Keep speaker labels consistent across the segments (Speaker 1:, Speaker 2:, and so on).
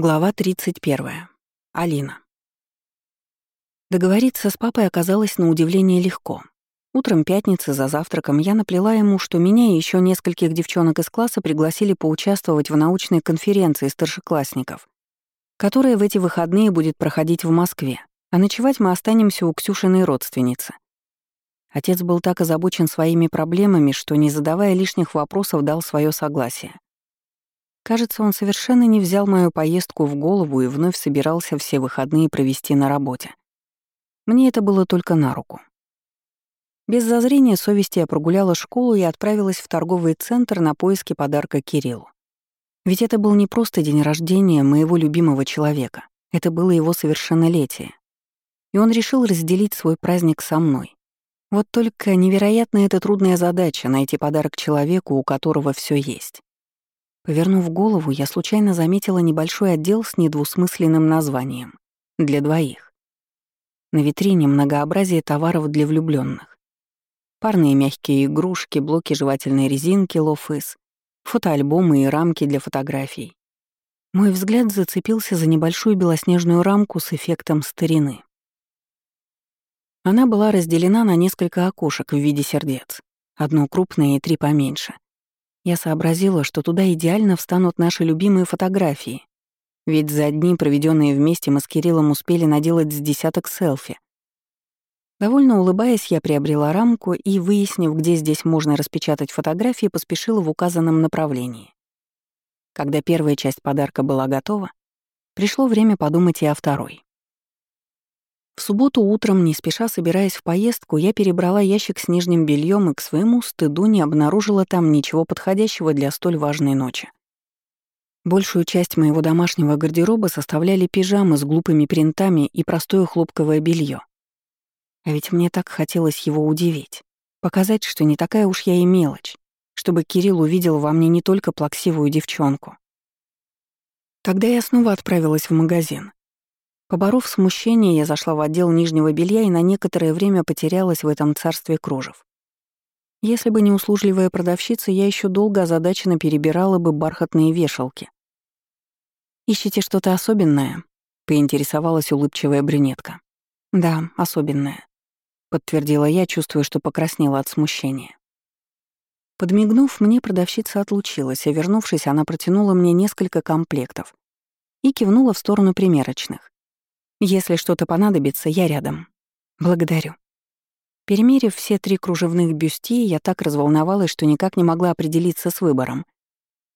Speaker 1: Глава 31. Алина. Договориться с папой оказалось на удивление легко. Утром пятницы за завтраком я наплела ему, что меня и еще нескольких девчонок из класса пригласили поучаствовать в научной конференции старшеклассников, которая в эти выходные будет проходить в Москве, а ночевать мы останемся у Ксюшиной родственницы. Отец был так озабочен своими проблемами, что, не задавая лишних вопросов, дал свое согласие. Кажется, он совершенно не взял мою поездку в голову и вновь собирался все выходные провести на работе. Мне это было только на руку. Без зазрения совести я прогуляла школу и отправилась в торговый центр на поиски подарка Кириллу. Ведь это был не просто день рождения моего любимого человека, это было его совершеннолетие. И он решил разделить свой праздник со мной. Вот только невероятно это трудная задача — найти подарок человеку, у которого все есть. Повернув голову, я случайно заметила небольшой отдел с недвусмысленным названием «Для двоих». На витрине многообразие товаров для влюбленных. Парные мягкие игрушки, блоки жевательной резинки, лофыс, фотоальбомы и рамки для фотографий. Мой взгляд зацепился за небольшую белоснежную рамку с эффектом старины. Она была разделена на несколько окошек в виде сердец, одно крупное и три поменьше — я сообразила, что туда идеально встанут наши любимые фотографии. Ведь за дни, проведенные вместе, мы с Кириллом успели наделать с десяток селфи. Довольно улыбаясь, я приобрела рамку и, выяснив, где здесь можно распечатать фотографии, поспешила в указанном направлении. Когда первая часть подарка была готова, пришло время подумать и о второй. В субботу утром, не спеша собираясь в поездку, я перебрала ящик с нижним бельем и к своему стыду не обнаружила там ничего подходящего для столь важной ночи. Большую часть моего домашнего гардероба составляли пижамы с глупыми принтами и простое хлопковое белье. А ведь мне так хотелось его удивить, показать, что не такая уж я и мелочь, чтобы Кирилл увидел во мне не только плаксивую девчонку. Тогда я снова отправилась в магазин, Поборов смущение, я зашла в отдел нижнего белья и на некоторое время потерялась в этом царстве кружев. Если бы не услужливая продавщица, я еще долго озадаченно перебирала бы бархатные вешалки. «Ищете что-то особенное?» — поинтересовалась улыбчивая брюнетка. «Да, особенное», — подтвердила я, чувствуя, что покраснела от смущения. Подмигнув, мне продавщица отлучилась, а вернувшись, она протянула мне несколько комплектов и кивнула в сторону примерочных. Если что-то понадобится, я рядом. Благодарю. Перемерив все три кружевных бюсти, я так разволновалась, что никак не могла определиться с выбором.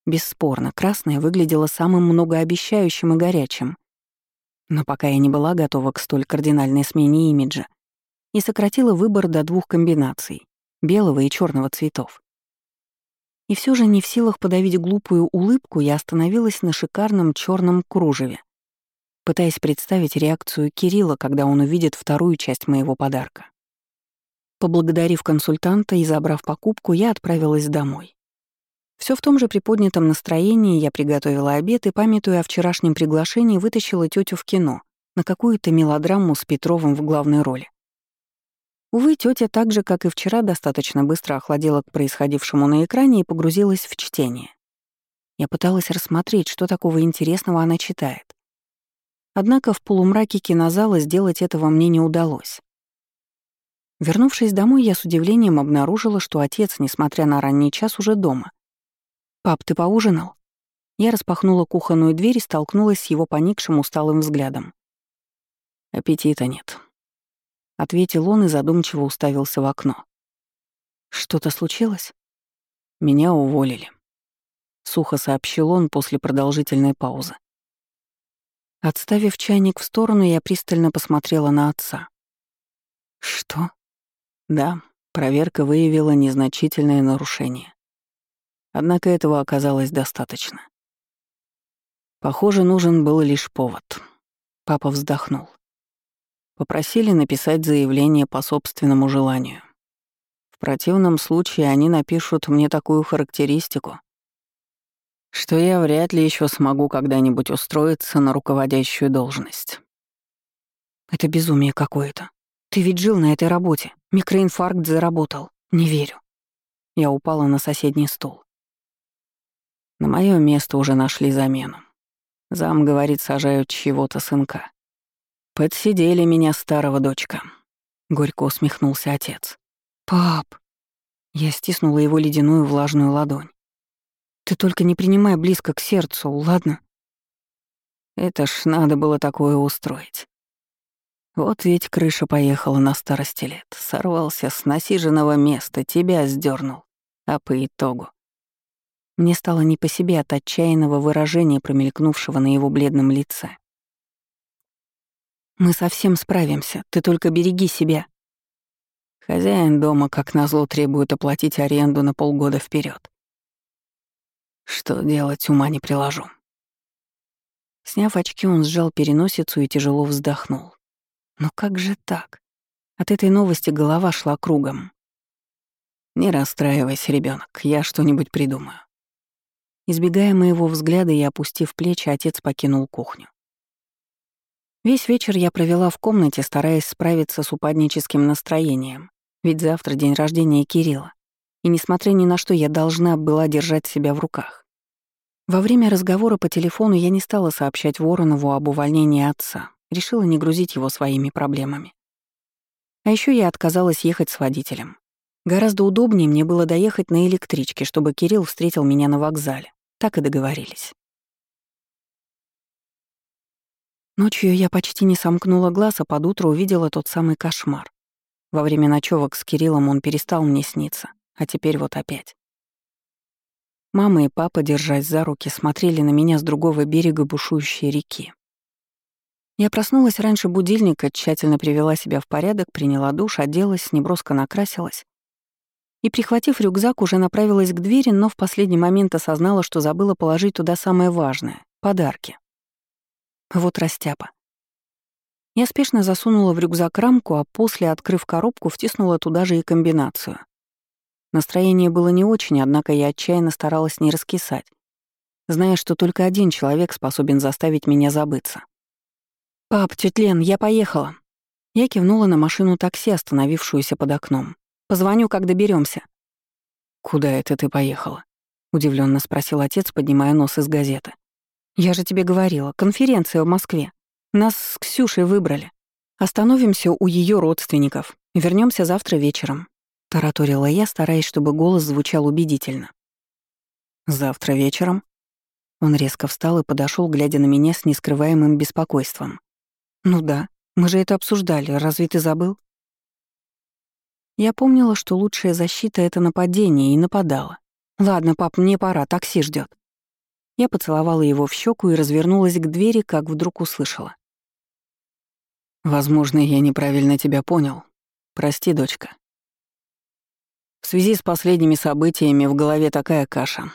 Speaker 1: Бесспорно, красное выглядело самым многообещающим и горячим. Но пока я не была готова к столь кардинальной смене имиджа и сократила выбор до двух комбинаций — белого и черного цветов. И все же не в силах подавить глупую улыбку, я остановилась на шикарном черном кружеве, пытаясь представить реакцию Кирилла, когда он увидит вторую часть моего подарка. Поблагодарив консультанта и забрав покупку, я отправилась домой. Все в том же приподнятом настроении я приготовила обед и, памятуя о вчерашнем приглашении, вытащила тетю в кино на какую-то мелодраму с Петровым в главной роли. Увы, тетя так же, как и вчера, достаточно быстро охладела к происходившему на экране и погрузилась в чтение. Я пыталась рассмотреть, что такого интересного она читает. Однако в полумраке кинозала сделать этого мне не удалось. Вернувшись домой, я с удивлением обнаружила, что отец, несмотря на ранний час, уже дома. «Пап, ты поужинал?» Я распахнула кухонную дверь и столкнулась с его поникшим усталым взглядом. «Аппетита нет», — ответил он и задумчиво уставился в окно. «Что-то случилось?» «Меня уволили», — сухо сообщил он после продолжительной паузы. Отставив чайник в сторону, я пристально посмотрела на отца. «Что?» «Да, проверка выявила незначительное нарушение. Однако этого оказалось достаточно. Похоже, нужен был лишь повод. Папа вздохнул. Попросили написать заявление по собственному желанию. В противном случае они напишут мне такую характеристику, что я вряд ли еще смогу когда-нибудь устроиться на руководящую должность. Это безумие какое-то. Ты ведь жил на этой работе. Микроинфаркт заработал. Не верю. Я упала на соседний стул. На мое место уже нашли замену. Зам говорит, сажают чего-то сынка. Подсидели меня старого дочка. Горько усмехнулся отец. Пап. Я стиснула его ледяную влажную ладонь. Ты только не принимай близко к сердцу, ладно? Это ж надо было такое устроить. Вот ведь крыша поехала на старости лет. Сорвался с насиженного места, тебя сдернул. А по итогу... Мне стало не по себе от отчаянного выражения, промелькнувшего на его бледном лице. «Мы совсем справимся, ты только береги себя». Хозяин дома, как назло, требует оплатить аренду на полгода вперед. Что делать, ума не приложу. Сняв очки, он сжал переносицу и тяжело вздохнул. Но как же так? От этой новости голова шла кругом. «Не расстраивайся, ребенок, я что-нибудь придумаю». Избегая моего взгляда и опустив плечи, отец покинул кухню. Весь вечер я провела в комнате, стараясь справиться с упадническим настроением, ведь завтра день рождения Кирилла, и, несмотря ни на что, я должна была держать себя в руках. Во время разговора по телефону я не стала сообщать Воронову об увольнении отца, решила не грузить его своими проблемами. А еще я отказалась ехать с водителем. Гораздо удобнее мне было доехать на электричке, чтобы Кирилл встретил меня на вокзале. Так и договорились. Ночью я почти не сомкнула глаз, а под утро увидела тот самый кошмар. Во время ночевок с Кириллом он перестал мне сниться, а теперь вот опять. Мама и папа, держась за руки, смотрели на меня с другого берега бушующей реки. Я проснулась раньше будильника, тщательно привела себя в порядок, приняла душ, оделась, неброско накрасилась. И, прихватив рюкзак, уже направилась к двери, но в последний момент осознала, что забыла положить туда самое важное — подарки. Вот растяпа. Я спешно засунула в рюкзак рамку, а после, открыв коробку, втиснула туда же и комбинацию. Настроение было не очень, однако я отчаянно старалась не раскисать, зная, что только один человек способен заставить меня забыться. «Пап, тётя Лен, я поехала». Я кивнула на машину такси, остановившуюся под окном. «Позвоню, как доберемся. «Куда это ты поехала?» — удивленно спросил отец, поднимая нос из газеты. «Я же тебе говорила, конференция в Москве. Нас с Ксюшей выбрали. Остановимся у ее родственников. Вернемся завтра вечером», — тараторила я, стараясь, чтобы голос звучал убедительно. «Завтра вечером?» Он резко встал и подошел, глядя на меня с нескрываемым беспокойством. «Ну да, мы же это обсуждали, разве ты забыл?» Я помнила, что лучшая защита — это нападение, и нападала. «Ладно, пап, мне пора, такси ждет. Я поцеловала его в щеку и развернулась к двери, как вдруг услышала. «Возможно, я неправильно тебя понял. Прости, дочка. В связи с последними событиями в голове такая каша.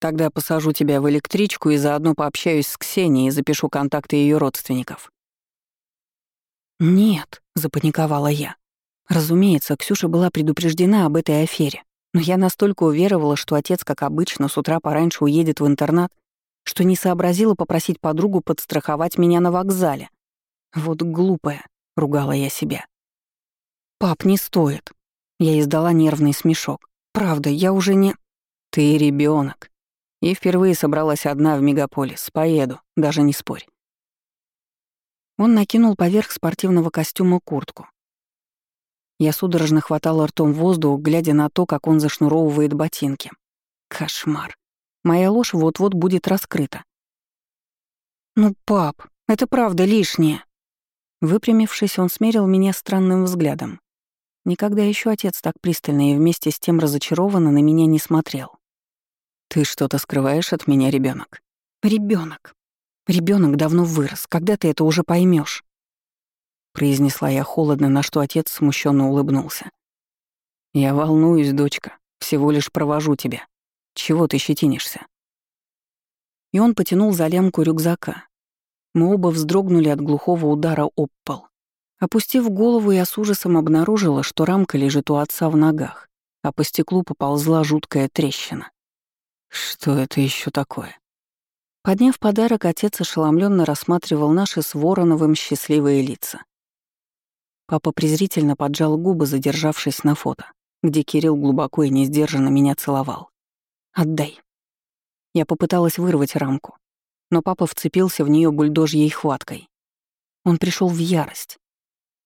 Speaker 1: Тогда посажу тебя в электричку и заодно пообщаюсь с Ксенией и запишу контакты ее родственников. «Нет», — запаниковала я. Разумеется, Ксюша была предупреждена об этой афере, но я настолько уверовала, что отец, как обычно, с утра пораньше уедет в интернат, что не сообразила попросить подругу подстраховать меня на вокзале. Вот глупая, — ругала я себя. «Пап, не стоит». Я издала нервный смешок. «Правда, я уже не...» «Ты ребенок. И впервые собралась одна в мегаполис. Поеду, даже не спорь. Он накинул поверх спортивного костюма куртку. Я судорожно хватала ртом воздух, глядя на то, как он зашнуровывает ботинки. Кошмар. Моя ложь вот-вот будет раскрыта. «Ну, пап, это правда лишнее». Выпрямившись, он смерил меня странным взглядом. Никогда еще отец так пристально и вместе с тем разочарованно на меня не смотрел. «Ты что-то скрываешь от меня, ребенок? Ребенок. Ребенок давно вырос, когда ты это уже поймешь? произнесла я холодно, на что отец смущенно улыбнулся. Я волнуюсь, дочка, всего лишь провожу тебя. Чего ты щетинишься? И он потянул за лямку рюкзака. Мы оба вздрогнули от глухого удара об пол. Опустив голову, я с ужасом обнаружила, что рамка лежит у отца в ногах, а по стеклу поползла жуткая трещина. Что это еще такое? Подняв подарок, отец ошеломленно рассматривал наши с Вороновым счастливые лица. Папа презрительно поджал губы, задержавшись на фото, где Кирилл глубоко и несдержанно меня целовал. «Отдай». Я попыталась вырвать рамку. но папа вцепился в нее бульдожьей хваткой. Он пришел в ярость.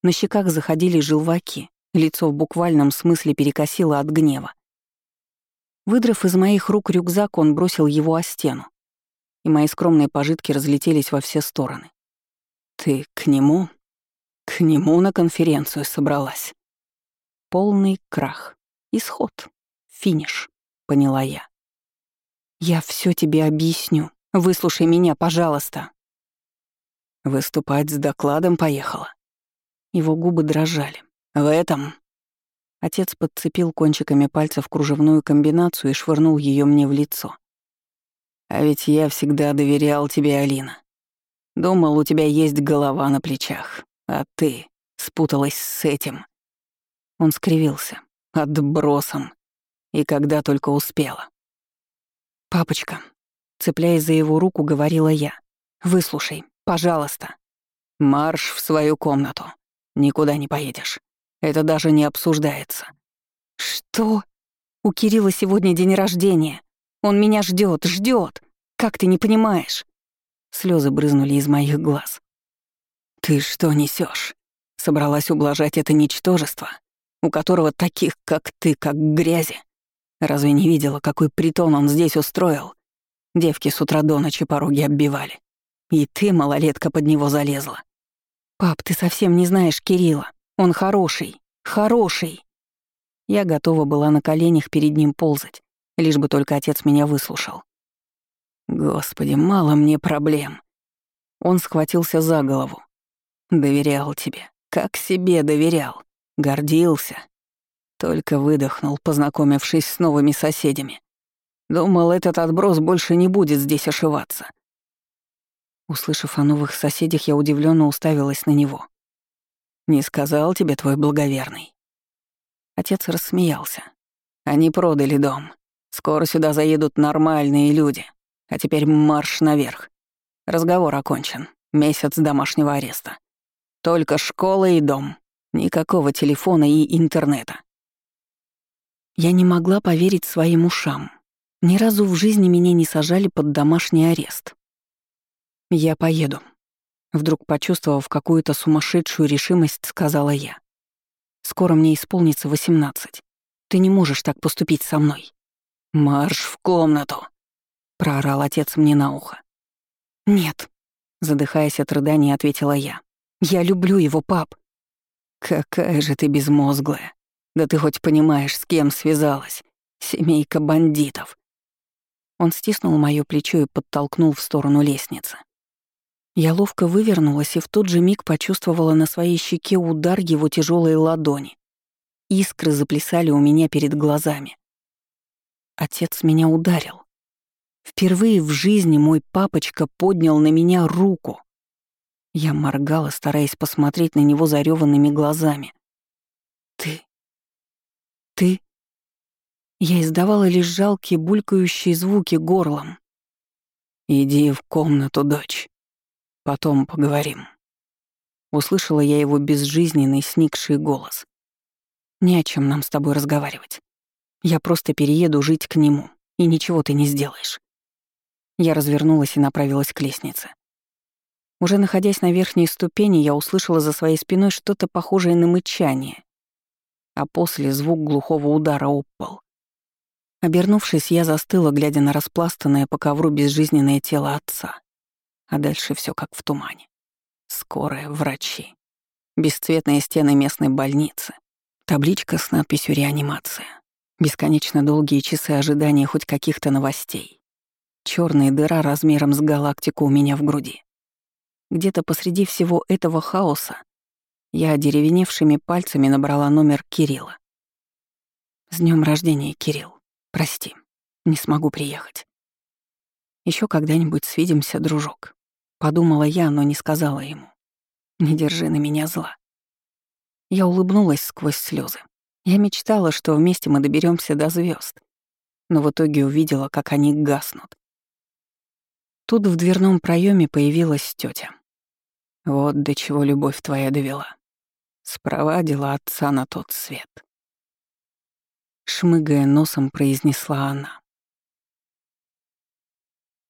Speaker 1: На щеках заходили желваки, лицо в буквальном смысле перекосило от гнева. Выдрав из моих рук рюкзак, он бросил его о стену, и мои скромные пожитки разлетелись во все стороны. «Ты к нему?» «К нему на конференцию собралась». Полный крах. Исход. Финиш, поняла я. «Я все тебе объясню. Выслушай меня, пожалуйста». Выступать с докладом поехала. Его губы дрожали. «В этом...» Отец подцепил кончиками пальцев кружевную комбинацию и швырнул ее мне в лицо. «А ведь я всегда доверял тебе, Алина. Думал, у тебя есть голова на плечах, а ты спуталась с этим». Он скривился. Отбросом. И когда только успела. «Папочка», цепляясь за его руку, говорила я, «выслушай, пожалуйста». «Марш в свою комнату. Никуда не поедешь. Это даже не обсуждается». «Что? У Кирилла сегодня день рождения. Он меня ждет, ждет. Как ты не понимаешь?» Слезы брызнули из моих глаз. «Ты что несешь? Собралась ублажать это ничтожество, у которого таких, как ты, как грязи? Разве не видела, какой притон он здесь устроил? Девки с утра до ночи пороги оббивали. И ты, малолетка, под него залезла. Пап, ты совсем не знаешь Кирилла. Он хороший, хороший. Я готова была на коленях перед ним ползать, лишь бы только отец меня выслушал. Господи, мало мне проблем. Он схватился за голову. Доверял тебе, как себе доверял. Гордился. Только выдохнул, познакомившись с новыми соседями. Думал, этот отброс больше не будет здесь ошиваться. Услышав о новых соседях, я удивленно уставилась на него. «Не сказал тебе твой благоверный?» Отец рассмеялся. «Они продали дом. Скоро сюда заедут нормальные люди. А теперь марш наверх. Разговор окончен. Месяц домашнего ареста. Только школа и дом. Никакого телефона и интернета. Я не могла поверить своим ушам. Ни разу в жизни меня не сажали под домашний арест. «Я поеду», — вдруг почувствовав какую-то сумасшедшую решимость, сказала я. «Скоро мне исполнится восемнадцать. Ты не можешь так поступить со мной». «Марш в комнату», — проорал отец мне на ухо. «Нет», — задыхаясь от рыдания, ответила я. «Я люблю его, пап». «Какая же ты безмозглая», да ты хоть понимаешь, с кем связалась? Семейка бандитов. Он стиснул моё плечо и подтолкнул в сторону лестницы. Я ловко вывернулась и в тот же миг почувствовала на своей щеке удар его тяжелой ладони. Искры заплясали у меня перед глазами. Отец меня ударил. Впервые в жизни мой папочка поднял на меня руку. Я моргала, стараясь посмотреть на него зареванными глазами. «Ты ты...» Я издавала лишь жалкие булькающие звуки горлом. «Иди в комнату, дочь. Потом поговорим». Услышала я его безжизненный, сникший голос. «Не о чем нам с тобой разговаривать. Я просто перееду жить к нему, и ничего ты не сделаешь». Я развернулась и направилась к лестнице. Уже находясь на верхней ступени, я услышала за своей спиной что-то похожее на мычание а после звук глухого удара пол. Обернувшись, я застыла, глядя на распластанное по ковру безжизненное тело отца. А дальше все как в тумане. Скорая, врачи. Бесцветные стены местной больницы. Табличка с надписью «Реанимация». Бесконечно долгие часы ожидания хоть каких-то новостей. Черная дыра размером с галактику у меня в груди. Где-то посреди всего этого хаоса я деревеневшими пальцами набрала номер Кирилла. «С днем рождения, Кирилл. Прости, не смогу приехать. Еще когда-нибудь свидимся, дружок», — подумала я, но не сказала ему. «Не держи на меня зла». Я улыбнулась сквозь слезы. Я мечтала, что вместе мы доберемся до звезд, но в итоге увидела, как они гаснут. Тут в дверном проеме появилась тетя. Вот до чего любовь твоя довела спровадила отца на тот свет. Шмыгая носом, произнесла она.